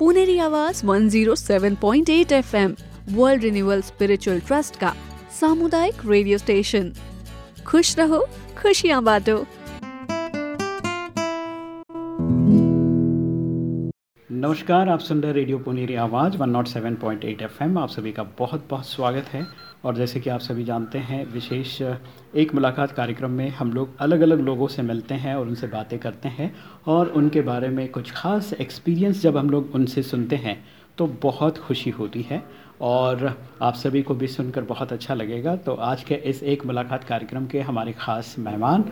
Puneri Awaaz 107.8 FM world renewal spiritual trust का सामुदायिक radio station खुश रहो, खुशियाँ बांटो। नमस्कार, आप सुन रहे रेडियो पुनेरी आवाज़ 107.8 एफएम आप सभी का बहुत बहुत स्वागत है। और जैसे कि आप सभी जानते हैं, विशेष एक मुलाकात कार्यक्रम में हम लोग अलग अलग लोगों से मिलते हैं और उनसे बातें करते हैं और उनके बारे में कुछ खास एक्सपीरियंस जब हम लोग उनसे सुनते हैं तो बहुत खुशी होती है। और आप सभी को भी सुनकर बहुत अच्छा लगेगा। तो आज के इस एक मुलाकात कार्यक्रम के हमारे ख़ास मेहमान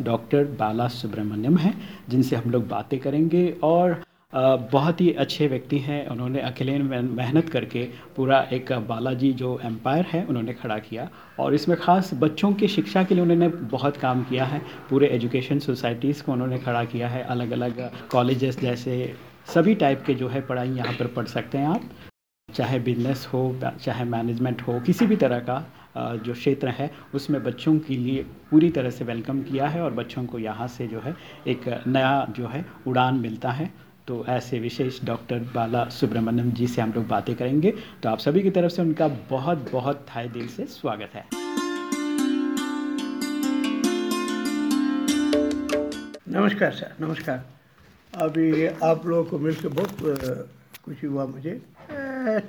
डॉक्टर बाला सुब्रमण्यम हैं, जिनसे हम लोग बातें करेंगे और बहुत ही अच्छे व्यक्ति हैं। उन्होंने अकेले मेहनत करके पूरा एक बालाजी जो एम्पायर है, उन्होंने खड़ा किया। और इसमें ख़ास बच्चों की शिक्षा के लिए उन्होंने बहुत काम किया है। पूरे एजुकेशन सोसाइटीज़ को उन्होंने खड़ा किया है। अलग अलग कॉलेजेस जैसे सभी टाइप के जो है पढ़ाई यहाँ पर पढ़ सकते हैं आप। चाहे बिज़नेस हो, चाहे मैनेजमेंट हो, किसी भी तरह का जो क्षेत्र है, उसमें बच्चों के लिए पूरी तरह से वेलकम किया है। और बच्चों को यहाँ से जो है एक नया जो है उड़ान मिलता है। तो ऐसे विशेष डॉक्टर बाला सुब्रमण्यम जी से हम लोग बातें करेंगे। तो आप सभी की तरफ़ से उनका बहुत बहुत थाई दिल से स्वागत है। नमस्कार सर नमस्कार। अभी आप लोगों को मिलकर बहुत खुशी हुआ मुझे।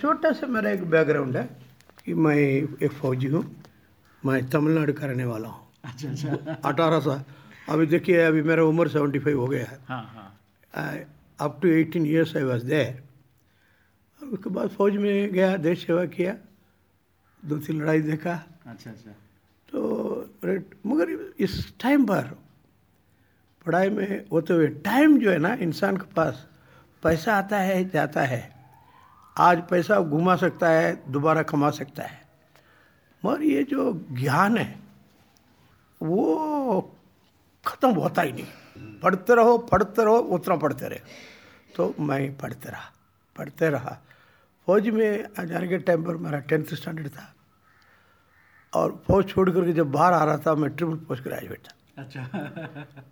छोटा सा मेरा एक बैकग्राउंड है कि मैं एक फौजी हूँ। मैं तमिलनाडु का रहने वाला हूँ। अच्छा अच्छा। अठारह साल। अभी देखिए अभी मेरा उम्र सेवेंटी फाइव हो गया है। हाँ हाँ। Up to eighteen years I was there उसके बाद फौज में गया देश सेवा किया दो तीन लड़ाई देखा। अच्छा अच्छा। तो मगर इस टाइम पर पढ़ाई में होते हुए टाइम जो है ना इंसान के पास पैसा आता है जाता है। आज पैसा घुमा सकता है दोबारा कमा सकता है। मगर ये जो ज्ञान है वो ख़त्म होता ही नहीं। पढ़ते रहो पढ़ते रहो उतना पढ़ते रहे। तो मैं पढ़ते रहा पढ़ते रहा। फौज में जाने के टाइम पर मेरा टेंथ स्टैंडर्ड था। और फौज छोड़ करके जब बाहर आ रहा था मैं ट्रिपल पोस्ट ग्रेजुएट था। अच्छा।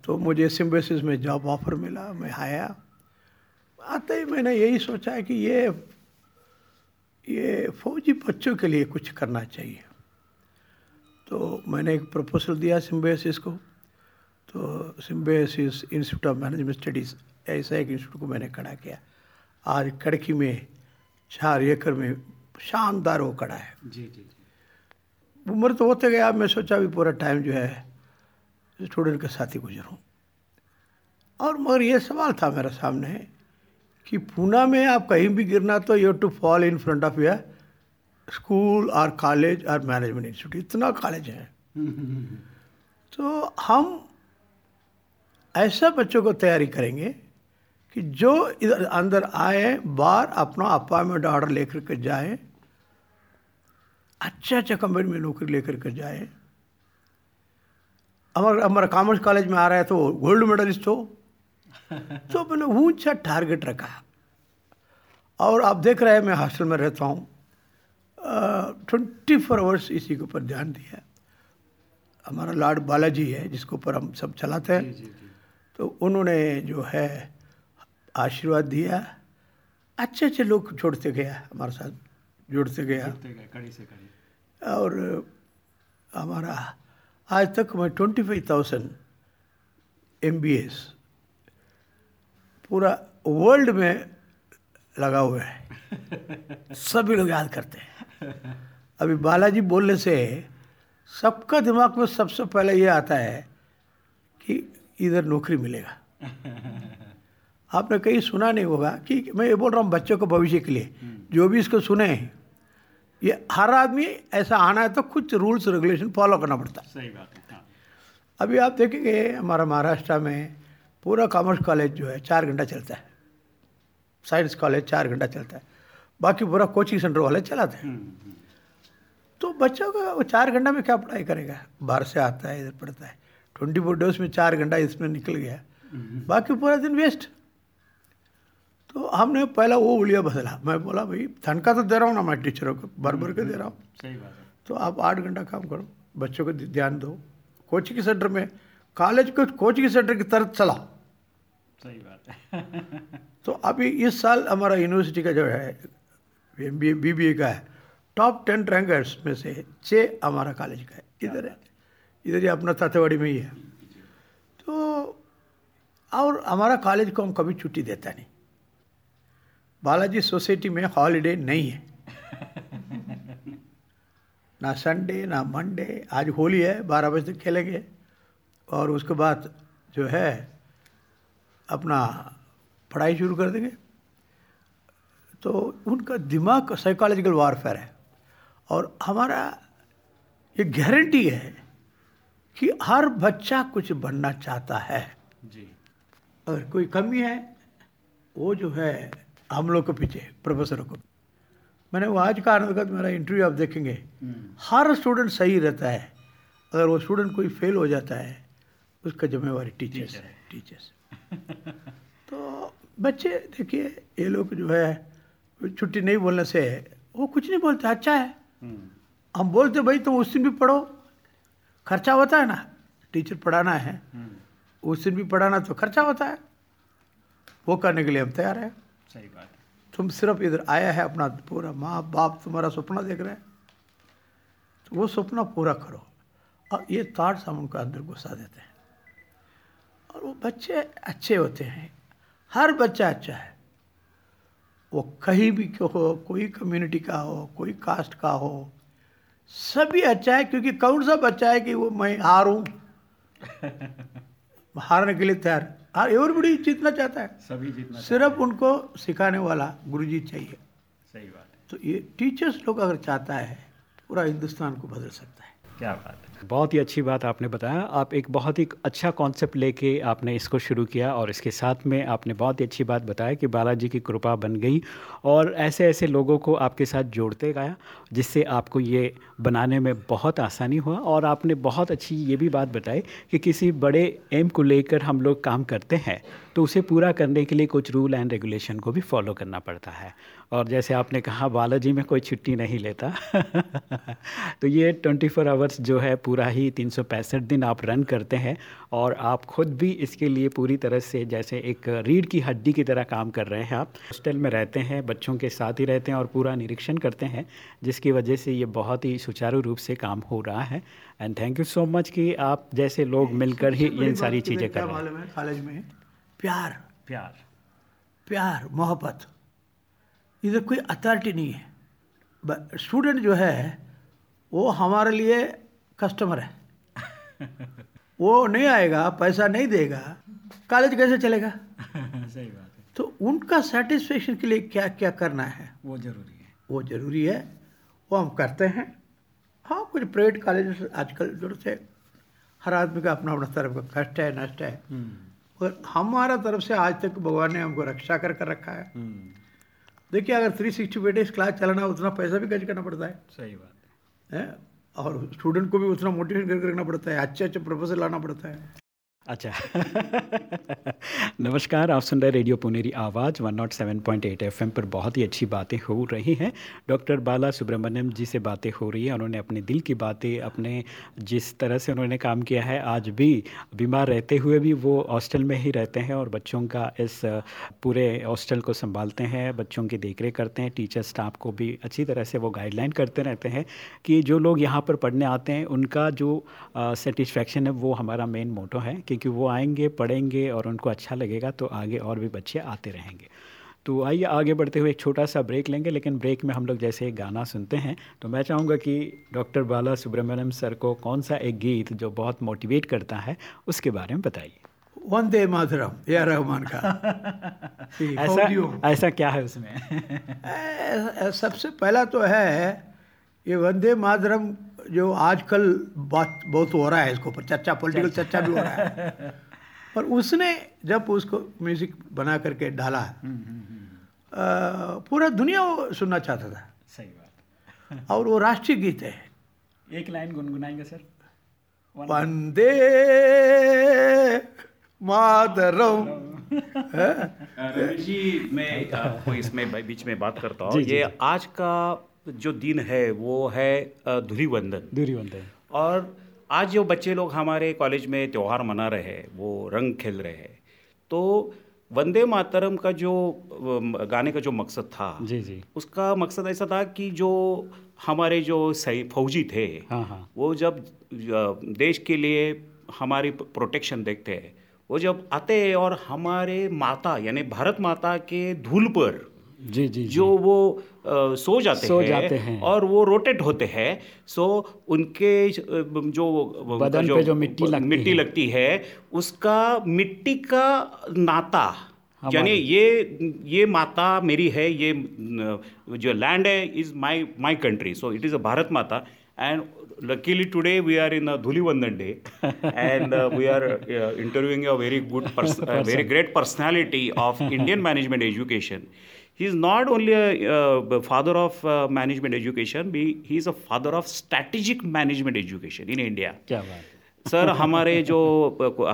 तो मुझे सिम्बेसिस में जॉब ऑफ़र मिला मैं आया। आते ही मैंने यही सोचा कि ये ये फौजी बच्चों के लिए कुछ करना चाहिए। तो मैंने एक प्रपोजल दिया सिम्बेसिस को। तो Symbiosis Institute of Management Studies ऐसा एक इंस्टीट्यूट को मैंने खड़ा किया। आज कड़की में चार एकड़ में शानदार वो खड़ा है। जी जी जी। उम्र तो होते गया मैं सोचा भी पूरा टाइम जो है स्टूडेंट के साथ ही गुजरूँ। और मगर ये सवाल था मेरे सामने कि पूना में आप कहीं भी गिरना तो you to fall in front of your school और कॉलेज और मैनेजमेंट इंस्टीट्यूट इतना कॉलेज है। तो हम ऐसा बच्चों को तैयारी करेंगे कि जो इधर अंदर आए बाहर अपना अपॉइंटमेंट ऑर्डर लेकर के जाए अच्छा अच्छा कंपनी में नौकरी लेकर के जाए। हमारा हमारा कॉमर्स कॉलेज में आ रहा है तो गोल्ड मेडलिस्ट हो। तो मैंने ऊँचा टारगेट रखा। और आप देख रहे हैं मैं हॉस्टल में रहता हूँ। ट्वेंटी फोर आवर्स इसी के ऊपर ध्यान दिया। हमारा लॉर्ड बालाजी है जिसके ऊपर हम सब चलाते हैं। जी, जी, जी। तो उन्होंने जो है आशीर्वाद दिया। अच्छे अच्छे लोग छोड़ते गया हमारे साथ जुड़ते गया। कड़ी से कड़ी। और हमारा आज तक मैं twenty five thousand M B S पूरा वर्ल्ड में लगा हुआ है। सभी लोग याद करते हैं। अभी बालाजी बोलने से सबका दिमाग में सबसे पहले ये आता है कि इधर नौकरी मिलेगा। आपने कहीं सुना नहीं होगा कि मैं ये बोल रहा हूँ बच्चों को भविष्य के लिए। जो भी इसको सुने ये हर आदमी ऐसा आना है तो कुछ रूल्स रेगुलेशन फॉलो करना पड़ता। है सही बात है हाँ। अभी आप देखेंगे हमारा महाराष्ट्र में पूरा कॉमर्स कॉलेज जो है चार घंटा चलता है। साइंस कॉलेज चार घंटा चलता है। बाकी पूरा कोचिंग सेंटर वाले चलाते हैं। हम्म, हम्म। तो बच्चों का वो चार घंटा में क्या पढ़ाई करेगा? बाहर से आता है इधर पढ़ता है। ट्वेंटी फोर डेज़ में चार घंटा इसमें निकल गया। बाकी पूरा दिन वेस्ट तो हमने पहला वो उलिया बदला। मैं बोला भाई तनख्वाह तो दे रहा हूँ ना मैं टीचरों को भर भर के दे रहा हूँ। सही बात है। तो आप आठ घंटा काम करो बच्चों को ध्यान दो। कोचिंग सेंटर में कॉलेज को कोचिंग सेंटर की तरफ़ चलाओ। सही बात है। तो अभी इस साल हमारा यूनिवर्सिटी का जो है M B B B A का है टॉप टेन रैंकर्स में से छः हमारा कॉलेज का है। इधर है। इधर ही अपना तातेवाड़ी में ही है। तो और हमारा कॉलेज को हम कभी छुट्टी देता नहीं। बालाजी सोसाइटी में हॉलीडे नहीं है। ना संडे ना मंडे आज होली है, बारह बजे तक खेलेंगे। और उसके बाद जो है, अपना पढ़ाई शुरू कर देंगे। तो उनका दिमाग साइकोलॉजिकल वारफेयर है। और हमारा ये गारंटी है कि हर बच्चा कुछ बनना चाहता है। जी। अगर कोई कमी है वो जो है हम लोग के पीछे प्रोफेसरों को मैंने वो आज का अंतर्गत मेरा इंटरव्यू आप देखेंगे। हर स्टूडेंट सही रहता है। अगर वो स्टूडेंट कोई फेल हो जाता है उसका जिम्मेवारी टीचर्स है। टीचर्स तो बच्चे देखिए ये लोग जो है छुट्टी नहीं बोलने से वो कुछ नहीं बोलते अच्छा है। हम बोलते भाई तुम तो उस दिन भी पढ़ो खर्चा होता है ना टीचर पढ़ाना है उस दिन भी पढ़ाना तो खर्चा होता है। वो करने के लिए हम तैयार हैं। सही बात है। तुम सिर्फ़ इधर आया है अपना पूरा माँ बाप तुम्हारा सपना देख रहे हैं। तो वो सपना पूरा करो। और ये थाट्स हम उनका अंदर घुसा देते हैं। और वो बच्चे अच्छे होते हैं। हर बच्चा अच्छा है। वो कहीं भी क्यों हो कोई कम्युनिटी का हो कोई कास्ट का हो सभी अच्छा है क्योंकि कौन सा बच्चा है कि वो मैं हारूं? हारने के लिए तैयार। हार एवर बड़ी जीतना चाहता है। सभी जीतना सिर्फ़ उनको सिखाने वाला गुरुजी चाहिए। सही बात है। तो ये टीचर्स लोग अगर चाहता है पूरा हिंदुस्तान को बदल सकता है। क्या बात है। बहुत ही अच्छी बात आपने बताया। आप एक बहुत ही अच्छा कॉन्सेप्ट लेके आपने इसको शुरू किया और इसके साथ में आपने बहुत ही अच्छी बात बताया कि बालाजी की कृपा बन गई और ऐसे ऐसे लोगों को आपके साथ जोड़ते गया, जिससे आपको ये बनाने में बहुत आसानी हुआ और आपने बहुत अच्छी ये भी बात बताई कि किसी बड़े एम को लेकर हम लोग काम करते हैं तो उसे पूरा करने के लिए कुछ रूल एंड रेगुलेशन को भी फॉलो करना पड़ता है। और जैसे आपने कहा बालाजी में कोई छुट्टी नहीं लेता। तो ये 24 फोर आवर्स जो है पूरा ही तीन सौ पैंसठ दिन आप रन करते हैं और आप खुद भी इसके लिए पूरी तरह से जैसे एक रीढ़ की हड्डी की तरह काम कर रहे हैं आप। हॉस्टल में रहते हैं बच्चों के साथ ही रहते हैं और पूरा निरीक्षण करते हैं जिसकी वजह से ये बहुत ही सुचारू रूप से काम हो रहा है। And thank you so much कि आप जैसे लोग मिलकर ही इन सारी चीज़ें कर रहे हैं कॉलेज में? प्यार। प्यार। प्यार मोहब्बत। इधर कोई अथॉरिटी नहीं है। स्टूडेंट जो है वो हमारे लिए कस्टमर है। वो नहीं आएगा पैसा नहीं देगा कॉलेज कैसे चलेगा? सही बात है। तो उनका सेटिस्फेक्शन के लिए क्या क्या करना है? वो ज़रूरी है। वो ज़रूरी है वो हम करते हैं। हाँ कुछ प्राइवेट कॉलेज आजकल ज़रूरत है हर आदमी का अपना अपना तरफ़ का कष्ट है नष्ट है। और हमारा तरफ़ से आज तक भगवान ने हमको रक्षा कर कर रखा है। देखिए अगर थ्री सिक्सटी डेज़ क्लास चलाना उतना पैसा भी खर्च करना पड़ता है। सही बात। है? और स्टूडेंट को भी उतना मोटिवेट करके रखना पड़ता है। अच्छे अच्छे प्रोफेसर लाना पड़ता है। अच्छा। नमस्कार, आप सुन रहे रेडियो पुनेरी आवाज़ 107.8 एफएम पर बहुत ही अच्छी बातें हो रही हैं। डॉक्टर बाला सुब्रमण्यम जी से बातें हो रही हैं उन्होंने अपने दिल की बातें, अपने जिस तरह से उन्होंने काम किया है, आज भी बीमार रहते हुए भी वो हॉस्टल में ही रहते हैं और बच्चों का इस पूरे हॉस्टल को संभालते हैं, बच्चों की देख करते हैं, टीचर, स्टाफ को भी अच्छी तरह से वो गाइडलाइन करते रहते हैं कि जो लोग यहाँ पर पढ़ने आते हैं, उनका जो सेटिस्फैक्शन है वो हमारा मेन मोटो है क्योंकि वो आएँगे पढ़ेंगे और उनको अच्छा लगेगा तो आगे और भी बच्चे आते रहेंगे। तो आइए आगे बढ़ते हुए एक छोटा सा ब्रेक लेंगे लेकिन ब्रेक में हम लोग जैसे एक गाना सुनते हैं तो मैं चाहूँगा कि डॉक्टर बाला सुब्रमण्यम सर को कौन सा एक गीत जो बहुत मोटिवेट करता है उसके बारे में बताइए। वंदे मातरम या रहमान का। ऐसा ऐसा क्या है उसमें? सबसे पहला तो है ये वंदे मातरम जो आजकल बात बहुत हो रहा है इसको पर चर्चा पॉलिटिकल चर्चा। भी हो रहा है। पर उसने जब उसको म्यूज़िक बना करके डाला पूरा दुनिया वो सुनना चाहता था। सही बात। और वो राष्ट्रीय गीत है। एक लाइन गुनगुनाएँगे सर। वंदे मातरम। रवि जी मैं आपको इसमें बीच में बात करता हूँ। ये आज का जो दिन है वो है धुरी वंदन बनते हैं और आज जो बच्चे लोग हमारे कॉलेज में त्यौहार मना रहे हैं वो रंग खेल रहे हैं तो वंदे मातरम का जो गाने का जो मकसद था जी जी। उसका मकसद ऐसा था कि जो हमारे जो सही फौजी थे हाँ हाँ। वो जब देश के लिए हमारी प्रोटेक्शन देखते हैं वो जब आते हैं और हमारे माता यानी भारत माता के धूल पर जी जी जो। वो आ, सो जाते, सो हैं, जाते हैं। और वो रोटेट होते हैं सो उनके जो बदन जो, पे जो मिट्टी लगती, मिट्टी है। लगती है उसका मिट्टी का नाता यानी ये ये माता मेरी है ये जो लैंड है is my my country so it is a Bharat Mata and luckily today we are in a Dhulivandan day and we are interviewing a very good very great personality of Indian management education he is not only father of management education but he is a father of strategic management education in India क्या बात sir हमारे जो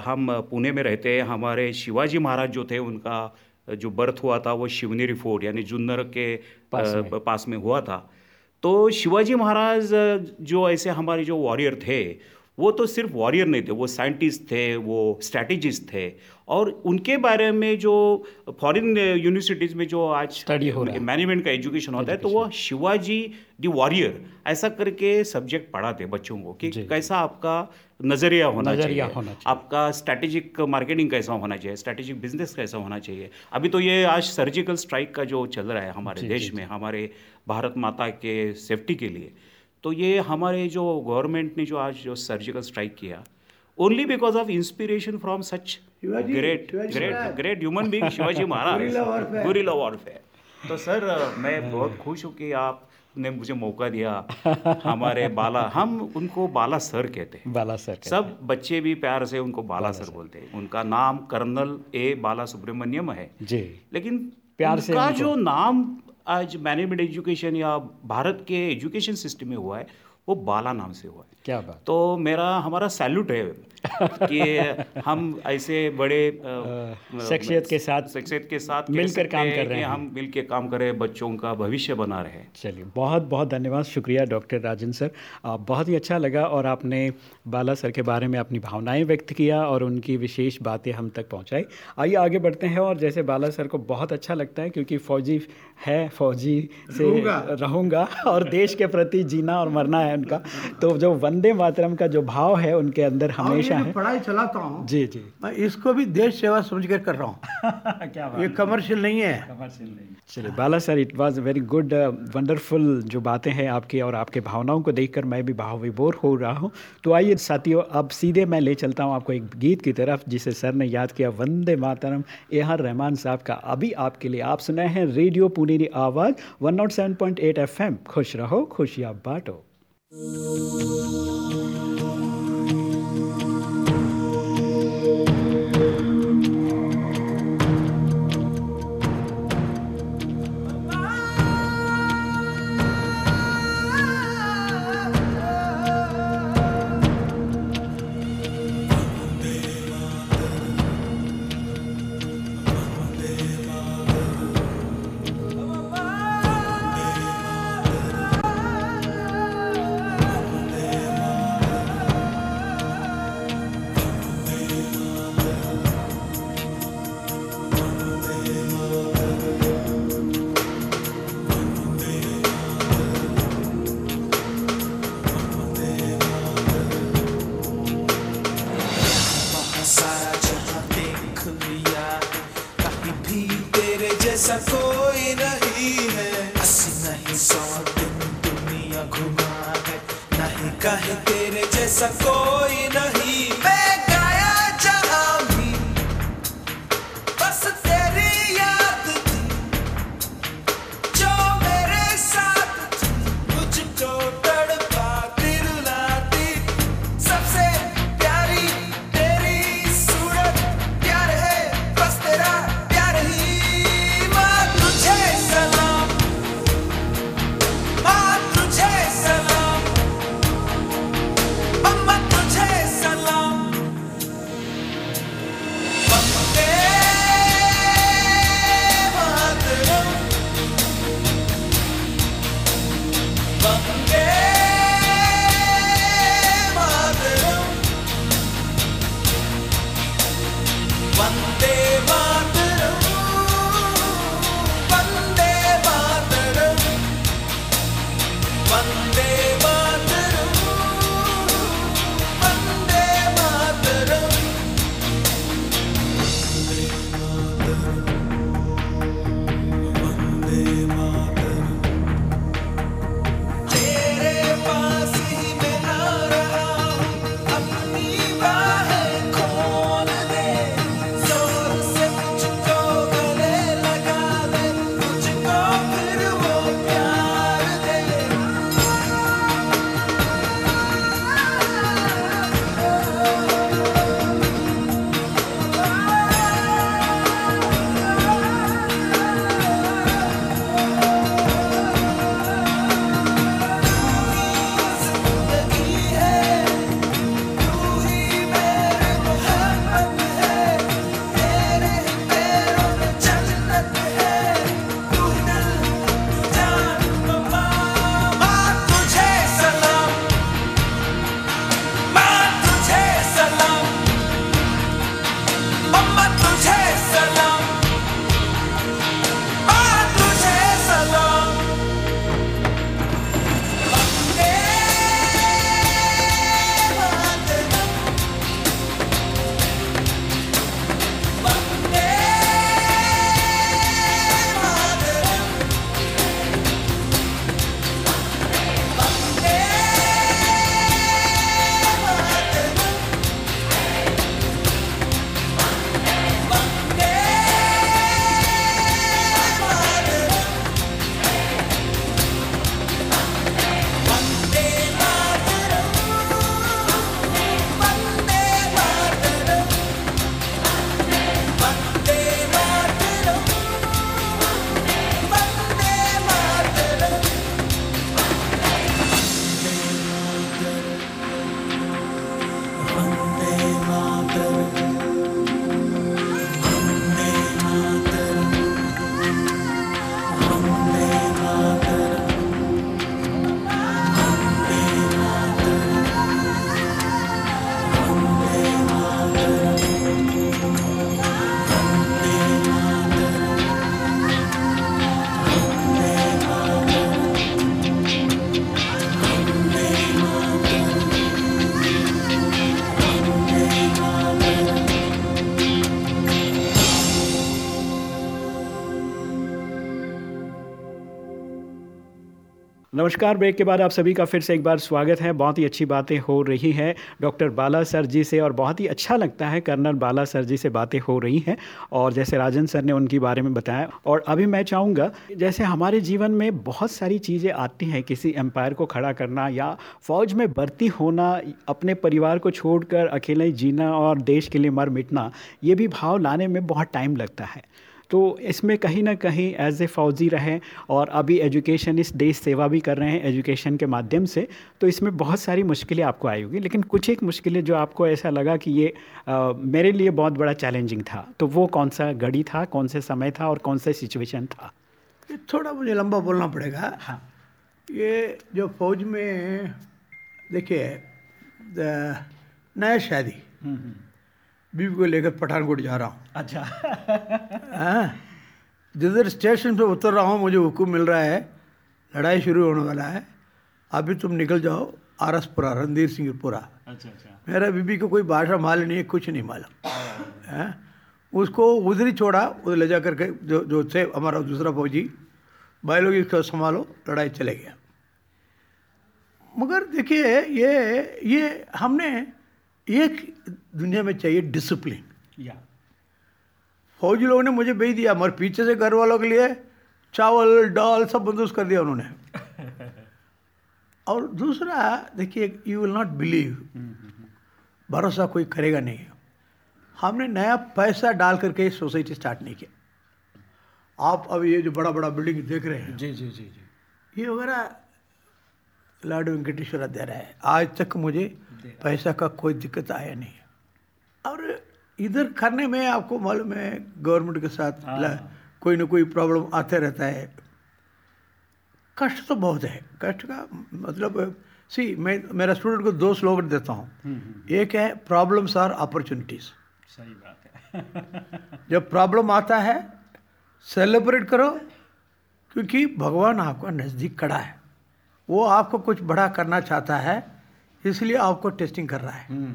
हम पुणे में रहते हैं हमारे शिवाजी महाराज जो थे उनका जो बर्थ हुआ था वो शिवनेरी फोर्ट यानी जुन्नर के पास, पास में हुआ था। तो शिवाजी महाराज जो ऐसे हमारे जो वॉरियर थे वो तो सिर्फ़ वॉरियर नहीं थे वो साइंटिस्ट थे वो स्ट्रैटेजिस्ट थे। और उनके बारे में जो फॉरेन यूनिवर्सिटीज़ में जो आज हो रहा है। मैनेजमेंट का एजुकेशन होता है तो वो शिवाजी द वॉरियर ऐसा करके सब्जेक्ट पढ़ाते बच्चों को कि कैसा आपका नज़रिया होना नज़रिया चाहिए होना चाहिए। आपका स्ट्रैटेजिक मार्केटिंग कैसा होना चाहिए स्ट्रैटेजिक बिज़नेस कैसा होना चाहिए। अभी तो ये आज सर्जिकल स्ट्राइक का जो चल रहा है हमारे देश में हमारे भारत माता के सेफ्टी के लिए तो ये हमारे जो गवर्नमेंट ने जो आज जो सर्जिकल स्ट्राइक किया only because of inspiration from such great great great human being Shivaji Maharaj. Guerrilla warfare तो सर मैं बहुत खुश हूँ कि आपने मुझे मौका दिया। हमारे बाला हम उनको बाला सर कहते हैं। बाला सर। सब बच्चे भी प्यार से उनको बाला बाला सर बोलते हैं। उनका नाम कर्नल ए बाला सुब्रमण्यम है। जी। लेकिन प्यार से उनका उनको- जो नाम आज मैनेजमेंट एजुकेशन या भारत के एजुकेशन सिस्टम में हुआ है वो बाला नाम से हुआ है। क्या बात। तो मेरा हमारा सैल्यूट है कि हम ऐसे बड़े शख्सियत के साथ शख्सियत के साथ मिलकर काम कर रहे हैं। हम मिलकर काम कर रहे हैं बच्चों का भविष्य बना रहे हैं चलिए बहुत बहुत धन्यवाद शुक्रिया डॉक्टर राजन सर बहुत ही अच्छा लगा और आपने बाला सर के बारे में अपनी भावनाएँ व्यक्त किया और उनकी विशेष बातें हम तक पहुँचाई आइए आगे बढ़ते हैं और जैसे बाला सर को बहुत अच्छा लगता है क्योंकि फौजी है फौजी से रहूँगा। रहूँगा और देश के प्रति जीना और मरना है उनका तो जो वंदे मातरम का जो भाव है उनके अंदर हमेशा जो है। पढ़ाई चलाता हूँ जी जी। मैं इसको भी देश सेवा समझ कर कर रहा हूँ। क्या ये कमर्शियल नहीं है। चलिए Bala sir it was very good wonderful जो बातें हैं आपकी और आपके भावनाओं को देखकर मैं भी भाव विभोर हो रहा हूँ। तो आइए साथियों अब सीधे मैं ले चलता हूँ आपको एक गीत की तरफ़ जिसे सर ने याद किया वंदे मातरम ए आर रहमान साहब का। अभी आपके लिए आप सुनाए हैं रेडियो पुनेरी आवाज़ 107.8 एफएम खुश रहो खुशियाँ बांटो। नमस्कार, ब्रेक के बाद आप सभी का फिर से एक बार स्वागत है। बहुत ही अच्छी बातें हो रही हैं डॉक्टर बाला सर जी से और बहुत ही अच्छा लगता है कर्नल बाला सर जी से बातें हो रही हैं और जैसे राजन सर ने उनके बारे में बताया। और अभी मैं चाहूँगा, जैसे हमारे जीवन में बहुत सारी चीज़ें आती हैं, किसी एम्पायर को खड़ा करना या फ़ौज में भर्ती होना, अपने परिवार को छोड़कर अकेले जीना और देश के लिए मर मिटना ये भी भाव लाने में बहुत टाइम लगता है। तो इसमें कहीं ना कहीं एज ए फ़ौजी रहें और अभी एजुकेशन इस देश सेवा भी कर रहे हैं एजुकेशन के माध्यम से तो इसमें बहुत सारी मुश्किलें आपको आई होगी। लेकिन कुछ एक मुश्किलें जो आपको ऐसा लगा कि ये आ, मेरे लिए बहुत बड़ा चैलेंजिंग था तो वो कौन सा घड़ी था कौन से समय था और कौन सा सिचुएशन था? थोड़ा मुझे लंबा बोलना पड़ेगा। हाँ। ये जो फौज में देखिए नया शादी। बीवी को लेकर पठानकोट जा रहा हूँ। अच्छा। हाँ। जिधर स्टेशन पे उतर रहा हूँ मुझे हुक्म मिल रहा है लड़ाई शुरू होने वाला है। अभी तुम निकल जाओ आरसपुरा रणधीर सिंहपुरा। अच्छा अच्छा। मेरा बीबी को कोई भाषा मालूम नहीं है कुछ नहीं मालूम। हैं। उसको उधर ही छोड़ा उधर ले जा करके जो जो थे हमारा दूसरा फौजी भाई लोग इसको संभालो लड़ाई चले गया। मगर देखिए ये ये हमने एक दुनिया में चाहिए डिसिप्लिन या फौजी लोगों ने मुझे भेज दिया मगर पीछे से घर वालों के लिए चावल दाल सब बंदोबस्त कर दिया उन्होंने। और दूसरा देखिए यू विल नॉट बिलीव भरोसा कोई करेगा नहीं। हमने नया पैसा डाल करके सोसाइटी स्टार्ट नहीं किया। आप अब ये जो बड़ा बड़ा बिल्डिंग देख रहे हैं। जी जी जी जी। ये वगैरह लाड वेंकटेश्वर दे रहा है। आज तक मुझे पैसा का कोई दिक्कत आया नहीं। और इधर करने में आपको मालूम है गवर्नमेंट के साथ ला- कोई ना कोई प्रॉब्लम आते रहता है। कष्ट तो बहुत है। कष्ट का मतलब सी मैं मेरा स्टूडेंट को दो स्लोगन देता हूँ। एक है प्रॉब्लम्स आर अपॉर्चुनिटीज़ सही बात है। जब प्रॉब्लम आता है सेलिब्रेट करो क्योंकि भगवान आपका नज़दीक खड़ा है। वो आपको कुछ बड़ा करना चाहता है इसलिए आपको टेस्टिंग कर रहा है।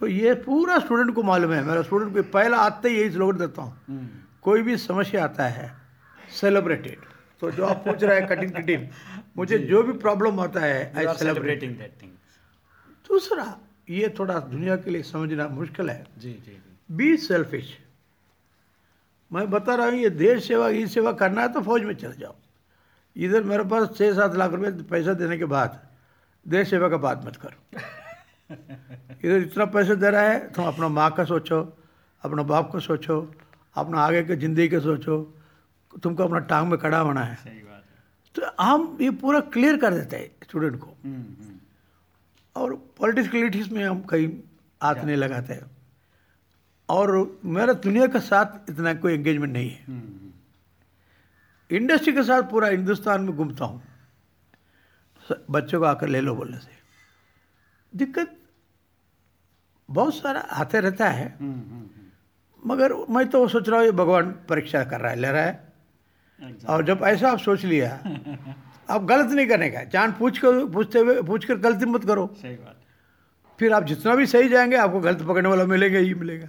तो ये पूरा स्टूडेंट को मालूम है। मेरा स्टूडेंट को पहला आते ही यही स्लोगन देता हूँ। कोई भी समस्या आता है सेलिब्रेटेड तो जो आप पूछ रहे हैं कठिन कठिन मुझे जो। भी प्रॉब्लम आता है आई सेलिब्रेटिंग दैट थिंग दूसरा ये थोड़ा दुनिया के लिए समझना मुश्किल है। जी जी बी सेल्फिश मैं बता रहा हूँ ये देश सेवा ई सेवा करना है तो फौज में चले जाओ। इधर मेरे पास छः सात लाख रुपए पैसा देने के बाद देश सेवा का बात मत करो। इधर इतना पैसा दे रहा है तुम अपना माँ का सोचो अपना बाप का सोचो अपना आगे के ज़िंदगी का सोचो तुमको अपना टांग में खड़ा होना है। सही बात है। तो हम ये पूरा क्लियर कर देते हैं स्टूडेंट को। हम्म, हम्म, और पॉलिटिकलिटीज़ में हम कहीं हाथ नहीं लगाते हैं। और मेरा दुनिया के साथ इतना कोई एंगेजमेंट नहीं है। हम्म, इंडस्ट्री के साथ पूरा हिंदुस्तान में घूमता हूँ। बच्चों को आकर ले लो बोलने से। दिक्कत बहुत सारा आते रहता है। मगर मैं तो सोच रहा हूँ ये भगवान परीक्षा कर रहा है ले रहा है। और जब ऐसा आप सोच लिया आप गलत नहीं करने का। जान पूछ कर पूछते हुए पूछ कर गलती मत करो। सही बात फिर आप जितना भी सही जाएँगे आपको गलत पकड़ने वाला मिलेगा ही मिलेगा।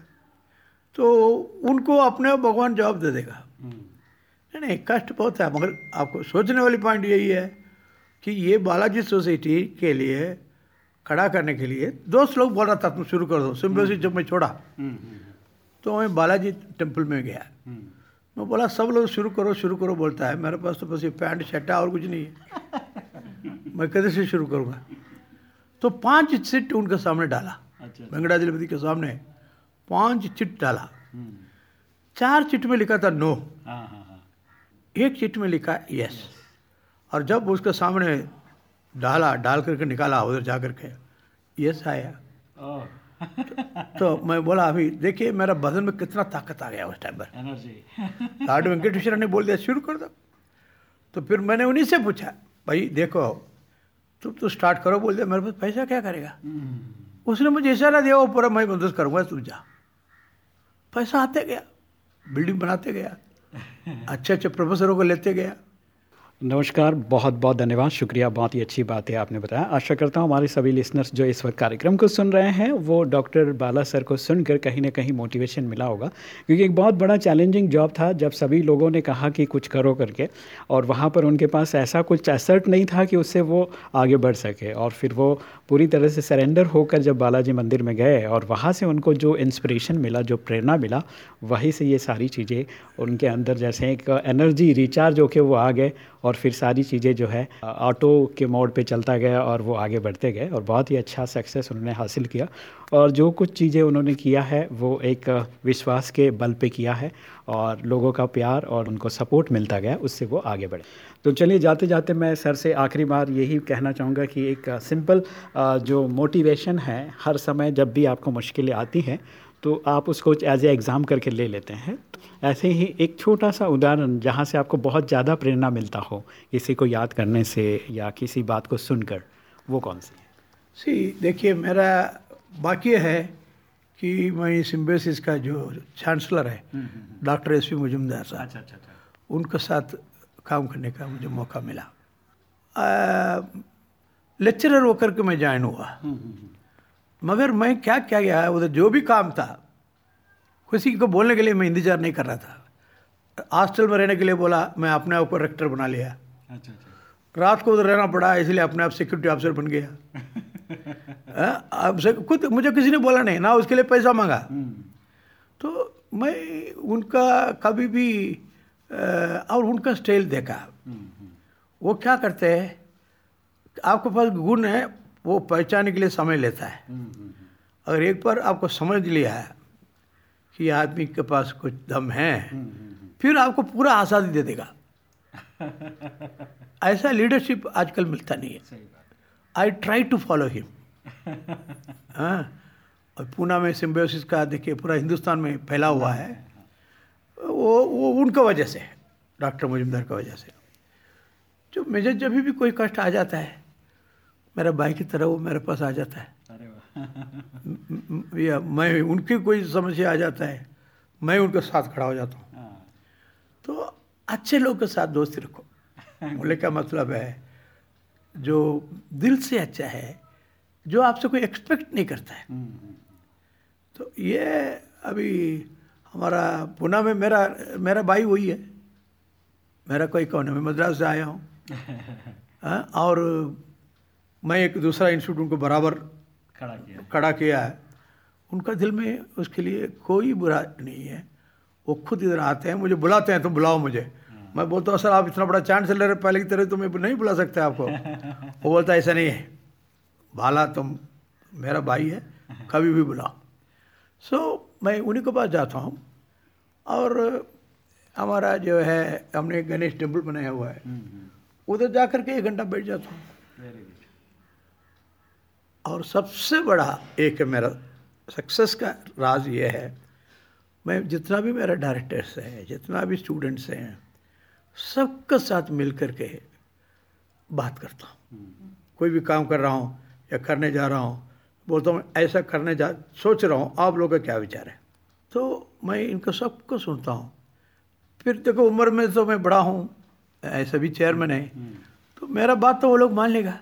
तो उनको अपने भगवान जवाब दे देगा। हम्म, नहीं नहीं कष्ट बहुत है मगर आपको सोचने वाली पॉइंट यही है। कि ये बालाजी सोसाइटी के लिए खड़ा करने के लिए दोस्त लोग बोल रहा था तुम शुरू कर दो। सिम्बोसिस जब मैं छोड़ा हम्म, हम्म, तो मैं बालाजी टेंपल में गया। हम्म, मैं बोला सब लोग शुरू करो शुरू करो बोलता है। मेरे पास तो बस ये पैंट शर्ट और कुछ नहीं है। मैं कैसे से शुरू करूँगा। तो पाँच चिट उनके सामने डाला। अच्छा। वेंकटाचलपति के सामने पाँच चिट डाला। हम्म, चार चिट में लिखा था नो। हाँ हाँ हाँ। एक चिट में लिखा यस और जब उसके सामने डाला डाल करके निकाला उधर जा करके यस आया ओह तो मैं बोला अभी देखिए मेरा बदन में कितना ताकत आ गया उस टाइम पर। एनर्जी। लॉर्ड वेंकटेश्वर ने बोल दिया शुरू कर दो। तो फिर मैंने उन्हीं से पूछा भाई देखो तुम तो स्टार्ट करो बोल दिया मेरे पास पैसा क्या करेगा? उसने मुझे इशारा दिया वो पूरा मैं बंदोबस्त करूँगा तू जा। पैसा आते गया बिल्डिंग बनाते गया अच्छे अच्छे प्रोफेसरों को लेते गया। नमस्कार, बहुत बहुत धन्यवाद। शुक्रिया, बहुत ही अच्छी बात है, आपने बताया। आशा करता हूँ हमारे सभी लिसनर्स जो इस वक्त कार्यक्रम को सुन रहे हैं, वो डॉक्टर बाला सर को सुनकर कहीं ना कहीं मोटिवेशन मिला होगा। क्योंकि एक बहुत बड़ा चैलेंजिंग जॉब था, जब सभी लोगों ने कहा कि कुछ करो करके, और वहाँ पर उनके पास ऐसा कुछ एसर्ट नहीं था कि उससे वो आगे बढ़ सके, और फिर वो पूरी तरह से सरेंडर होकर जब बालाजी मंदिर में गए, और वहाँ से उनको जो इंस्पिरेशन मिला, जो प्रेरणा मिला, वहीं से ये सारी चीज़ें उनके अंदर जैसे एक एनर्जी रिचार्ज होके वो आ गए और फिर सारी चीज़ें जो है, ऑटो के मोड पे चलता गया और वो आगे बढ़ते गए और बहुत ही अच्छा सक्सेस उन्होंने हासिल किया। और जो कुछ चीज़ें उन्होंने किया है, वो एक विश्वास के बल पे किया है और लोगों का प्यार और उनको सपोर्ट मिलता गया, उससे वो आगे बढ़े। तो चलिए जाते जाते मैं सर से आखिरी बार यही कहना चाहूँगा कि एक सिंपल जो मोटिवेशन है, हर समय जब भी आपको मुश्किलें आती हैं तो आप उसको एज ए एग्ज़ाम करके ले लेते हैं। ऐसे ही एक छोटा सा उदाहरण जहाँ से आपको बहुत ज़्यादा प्रेरणा मिलता हो किसी को याद करने से या किसी बात को सुनकर वो कौन सी है? सी देखिए मेरा वाक्य है कि मैं सिम्बेसिस का जो चांसलर है डॉक्टर एस पी मुजुमदार साहब। अच्छा अच्छा अच्छा। उनके साथ काम करने का मुझे मौका मिला। लेक्चरर होकर के मैं ज्वाइन हुआ। मगर मैं क्या क्या गया उधर जो भी काम था किसी को बोलने के लिए मैं इंतज़ार नहीं कर रहा था। हॉस्टल में रहने के लिए बोला मैं अपने आप को रेक्टर बना लिया। अच्छा अच्छा। रात को उधर रहना पड़ा इसलिए अपने आप सिक्योरिटी ऑफिसर बन गया। अब से खुद मुझे किसी ने बोला नहीं ना उसके लिए पैसा मांगा। तो मैं उनका कभी भी और उनका स्टाइल देखा। वो क्या करते हैं? आपके पास गुण है वो पहचानने के लिए समय लेता है। अगर एक बार आपको समझ लिया है कि आदमी के पास कुछ दम है फिर आपको पूरा आज़ादी दे देगा। ऐसा लीडरशिप आजकल मिलता नहीं है। I try to follow him हाँ और पूना में सिम्बोसिस का देखिए पूरा हिंदुस्तान में फैला हुआ है। वो वो उनका वजह से है डॉक्टर मुजुमदार की वजह से। जो मेजर जब भी कोई कष्ट आ जाता है मेरा भाई की तरह वो मेरे पास आ जाता है। या मैं उनकी कोई समस्या आ जाता है मैं उनके साथ खड़ा हो जाता हूँ। हाँ। तो अच्छे लोग के साथ दोस्ती रखो। बोले का मतलब है? जो दिल से अच्छा है जो आपसे कोई एक्सपेक्ट नहीं करता है। तो ये अभी हमारा पुणे में मेरा मेरा भाई वही है। मेरा कोई कौन है मैं मद्रास से आया हूँ। हाँ, और मैं एक दूसरा इंस्टीट्यूट उनको बराबर खड़ा किया। खड़ा किया है। उनका दिल में उसके लिए कोई बुरा नहीं है। वो खुद इधर आते हैं मुझे बुलाते हैं तुम बुलाओ मुझे। मैं बोलता हूँ सर आप इतना बड़ा चांस ले रहे पहले की तरह तो मैं नहीं बुला सकते आपको। वो बोलता है ऐसा नहीं है। भाला तुम मेरा भाई है कभी भी बुलाओ। सो so, मैं उन्हीं के पास जाता हूँ और हमारा जो है हमने गणेश टेंपल बनाया हुआ है। उधर जा कर के एक घंटा बैठ जाता हूँ। और सबसे बड़ा एक मेरा सक्सेस का राज ये है मैं जितना भी मेरा डायरेक्टर्स है जितना भी स्टूडेंट्स हैं सबके साथ मिल कर के बात करता हूँ। कोई भी काम कर रहा हूँ या करने जा रहा हूँ बोलता हूँ ऐसा करने जा सोच रहा हूँ आप लोगों का क्या विचार है? तो मैं इनको सबको सुनता हूँ। फिर देखो उम्र में तो मैं बड़ा हूँ ऐसा भी चेयरमैन है। तो मेरा बात तो वो लोग मान लेगा।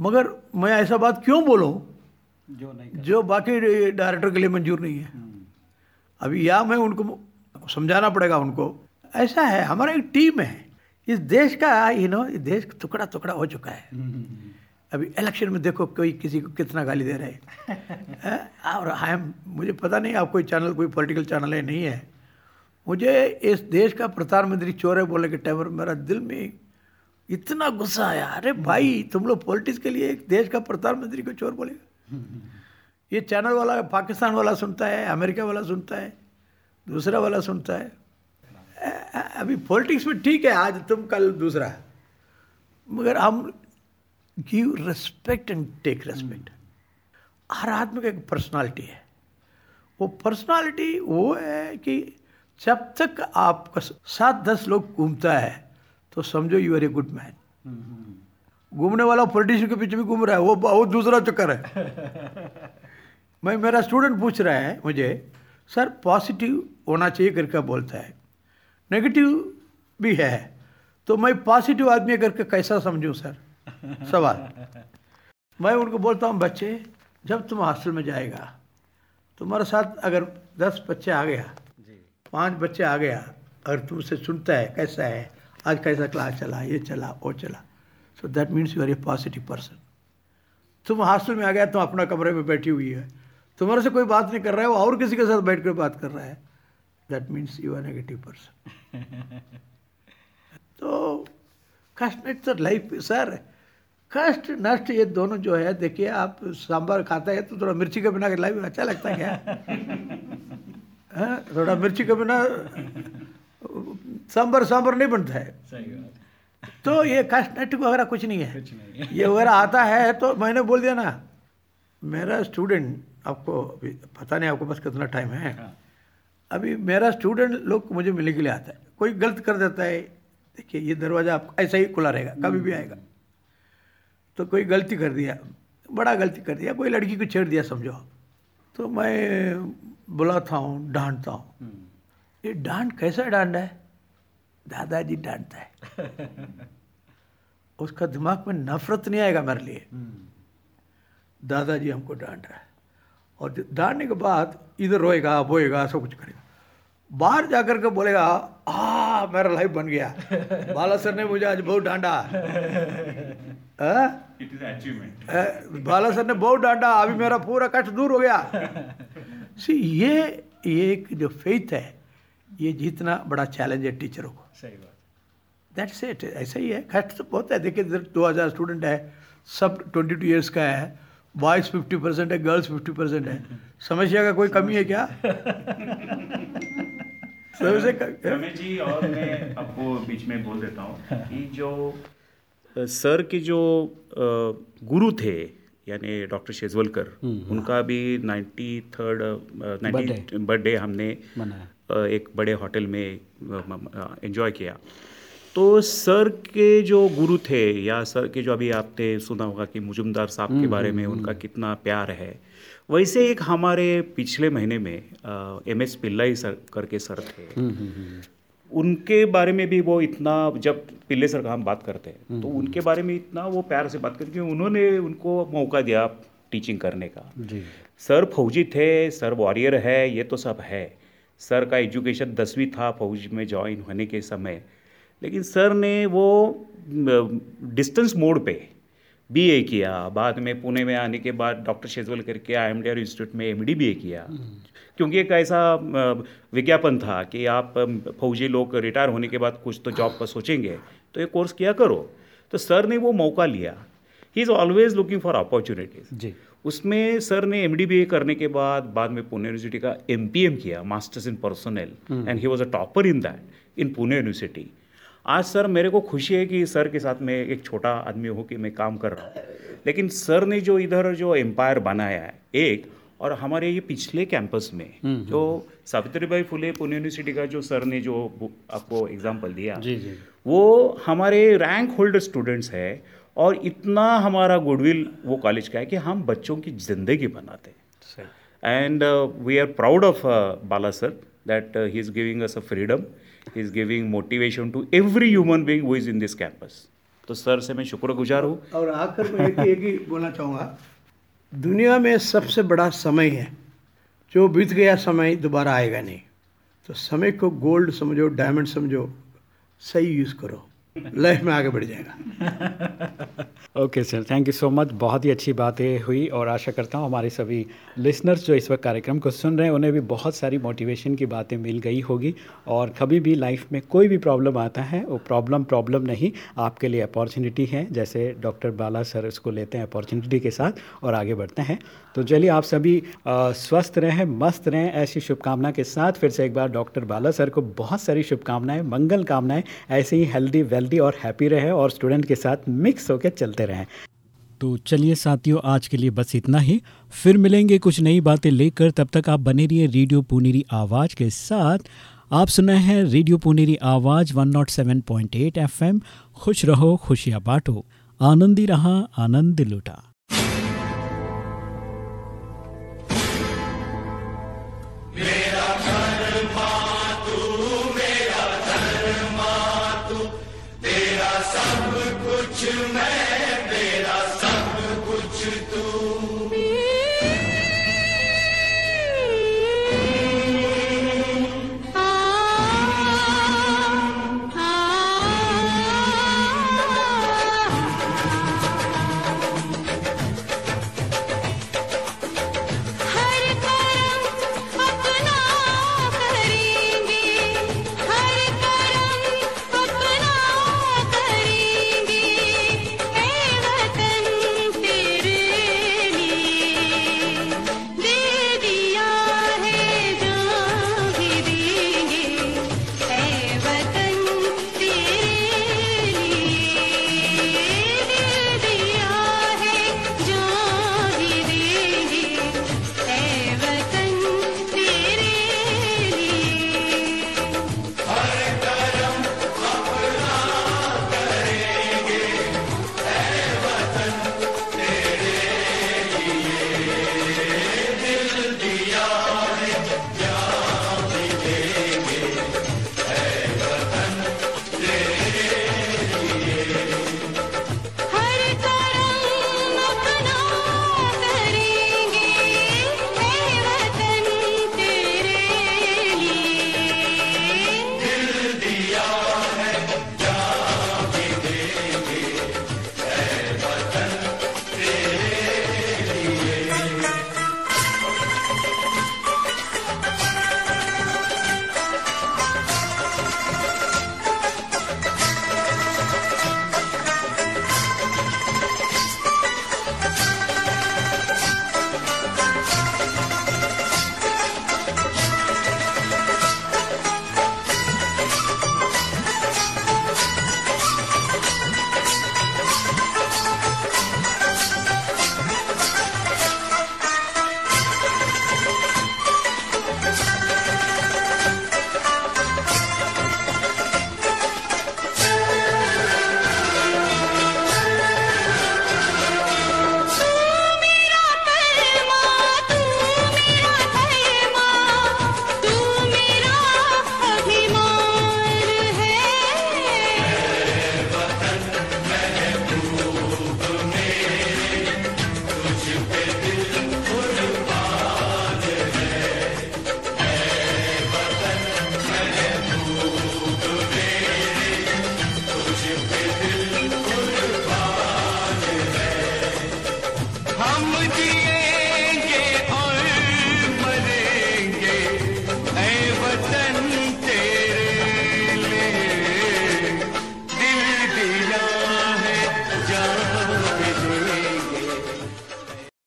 मगर मैं ऐसा बात क्यों बोलूँ? जो नहीं जो बाकी डायरेक्टर के लिए मंजूर नहीं है। अभी या मैं उनको समझाना पड़ेगा उनको। ऐसा है हमारा एक टीम है। इस देश का यू नो इस देश टुकड़ा टुकड़ा हो चुका है। अभी इलेक्शन में देखो कोई किसी को कितना गाली दे रहे। हैं? और आई एम मुझे पता नहीं आप कोई चैनल कोई पॉलिटिकल चैनल है नहीं है। मुझे इस देश का प्रधानमंत्री चोर है बोलने के टाइम पर मेरा दिल में इतना गुस्सा आया। अरे भाई तुम लोग पॉलिटिक्स के लिए एक देश का प्रधानमंत्री को चोर बोलेगा ये चैनल वाला पाकिस्तान वाला सुनता है अमेरिका वाला सुनता है दूसरा वाला सुनता है। अभी पॉलिटिक्स में ठीक है आज तुम कल दूसरा। मगर हम give respect and take respect हर आदमी का एक पर्सनालिटी है। वो पर्सनालिटी वो है कि जब तक आपका सात दस लोग घूमता है तो समझो you are a good man घूमने वाला पॉलिटिशियन के पीछे भी घूम रहा है वो वो दूसरा चक्कर है। मैं मेरा स्टूडेंट पूछ रहा है मुझे सर पॉजिटिव होना चाहिए करके बोलता है? नेगेटिव भी है। तो मैं पॉजिटिव आदमी करके कैसा समझूं सर सवाल। मैं उनको बोलता हूँ बच्चे जब तुम हॉस्टल में जाएगा तुम्हारे साथ अगर दस बच्चे आ गया पाँच बच्चे आ गया अगर तुमसे सुनता है कैसा है आज कैसा क्लास चला ये चला वो चला। So that means you are a positive person तुम हॉस्टल में आ गया तुम अपना कमरे में बैठी हुई है। तुम्हारे से कोई बात नहीं कर रहा है वो और किसी के साथ बैठ कर बात कर रहा है। That means you are negative person तो कष्ट नष्ट तो लाइफ सर। कष्ट नष्ट ये दोनों जो है देखिए आप सांभर खाते हैं तो थोड़ा मिर्ची के बिना लाइफ अच्छा लगता है क्या? हाँ, थोड़ा मिर्ची के बिना सांभर सांभर नहीं बनता है। तो ये कष्ट नष्ट वगैरह कुछ नहीं है। ये वगैरह आता है तो मैंने बोल दिया ना मेरा स्टूडेंट आपको अभी पता नहीं आपके पास कितना टाइम है। अभी मेरा स्टूडेंट लोग मुझे मिलने के लिए आता है। कोई गलत कर देता है देखिए ये दरवाज़ा आप ऐसा ही खुला रहेगा कभी भी आएगा। तो कोई गलती कर दिया बड़ा गलती कर दिया कोई लड़की को छेड़ दिया समझो। तो मैं बुलाता हूँ डांटता हूँ। ये डांट कैसा डांट है? दादाजी डांटता है। उसका दिमाग में नफरत नहीं आएगा मेरे लिए। दादाजी हमको डांट रहा है। और डांटने के बाद इधर रोएगा बोएगा सब कुछ करेगा। बाहर जाकर के बोलेगा आ मेरा लाइफ बन गया। बाला सर ने मुझे आज बहुत डांटा। हाँ? It is achievement uh, Bala sir ने बहुत डांटा अभी मेरा पूरा कष्ट दूर हो गया। सी ये ये एक जो फेथ है ये जीतना बड़ा चैलेंज है टीचरों को। सही बात। दैट्स इट ऐसा ही है। कष्ट तो बहुत है। देखिए इधर दो हज़ार स्टूडेंट है सब ट्वेंटी टू ईयर्स का है। बॉयज़ फिफ्टी परसेंट है गर्ल्स फिफ्टी परसेंट है। समस्या का कोई कमी है क्या? रमेश जी और मैं आपको बीच में बोल देता हूँ कि जो सर के जो गुरु थे यानी डॉक्टर शेजवलकर उनका भी नाइन्टी थर्ड नाइन्टी बर्थडे हमने मनाया। एक बड़े होटल में एंजॉय किया। तो सर के जो गुरु थे या सर के जो अभी आपने सुना होगा कि मुजुमदार साहब के बारे में उनका कितना प्यार है वैसे एक हमारे पिछले महीने में एम एस पिल्लाई सर करके सर थे। उनके बारे में भी वो इतना जब पिल्ले सर का हम बात करते हैं तो उनके बारे में इतना वो प्यार से बात करते उन्होंने उनको मौका दिया टीचिंग करने का। जी। सर फौजी थे सर वॉरियर है ये तो सब है। सर का एजुकेशन दसवीं था फौज में ज्वाइन होने के समय। लेकिन सर ने वो डिस्टेंस मोड पे बीए किया। बाद में पुणे में आने के बाद डॉक्टर शेजवल करके I M D R institute में एम डी बी ए किया। क्योंकि एक ऐसा विज्ञापन था कि आप फौजी लोग रिटायर होने के बाद कुछ तो जॉब का सोचेंगे तो ये कोर्स किया करो। तो सर ने वो मौका लिया। He is always looking for opportunities जी। उसमें सर ने एम करने के बाद बाद में पुणे यूनिवर्सिटी का एमपीएम किया masters in personal and he was a topper in that in Pune university आज सर मेरे को खुशी है कि सर के साथ मैं एक छोटा आदमी हूँ कि मैं काम कर रहा हूँ। लेकिन सर ने जो इधर जो एम्पायर बनाया है एक और हमारे ये पिछले कैंपस में जो सावित्रीबाई फुले पुणे यूनिवर्सिटी का जो सर ने जो आपको एग्ज़ाम्पल दिया जी जी। वो हमारे रैंक होल्डर स्टूडेंट्स है और इतना हमारा गुडविल वो कॉलेज का है कि हम बच्चों की ज़िंदगी बनाते हैं। And we are proud of Bala sir that he is giving us a freedom he is giving motivation to every human being who is in this campus तो सर से मैं शुक्रगुजार हूँ। और आखिर में एक ही एक ही बोलना चाहूँगा। दुनिया में सबसे बड़ा समय है। जो बीत गया समय दोबारा आएगा नहीं। तो समय को गोल्ड समझो डायमंड समझो सही यूज़ करो। लाइफ में आगे बढ़ जाएगा। Okay sir thank you so much बहुत ही अच्छी बातें हुई और आशा करता हूँ हमारे सभी लिसनर्स जो इस वक्त कार्यक्रम को सुन रहे हैं, उन्हें भी बहुत सारी मोटिवेशन की बातें मिल गई होगी और कभी भी लाइफ में कोई भी प्रॉब्लम आता है, वो प्रॉब्लम प्रॉब्लम नहीं, आपके लिए अपॉर्चुनिटी है। जैसे डॉक्टर बाला सर उसको लेते हैं अपॉर्चुनिटी के साथ और आगे बढ़ते हैं। तो चलिए, आप सभी स्वस्थ रहें, मस्त रहें, ऐसी शुभकामना के साथ फिर से एक बार डॉक्टर बाला सर को बहुत सारी शुभकामनाएँ, मंगल कामनाएँ, ऐसे ही हेल्दी वेल्दी और हैप्पी रहें और स्टूडेंट के साथ मिक्स होकर चलते रहें। तो चलिए साथियों, आज के लिए बस इतना ही। फिर मिलेंगे कुछ नई बातें लेकर। तब तक आप बने रहिए रेडियो पुनेरी आवाज़ के साथ। आप सुना है रेडियो पुनेरी आवाज़ 107.8 एफएम खुश रहो, खुशियाँ बांटो। आनंदी रहा, आनंद लुटा।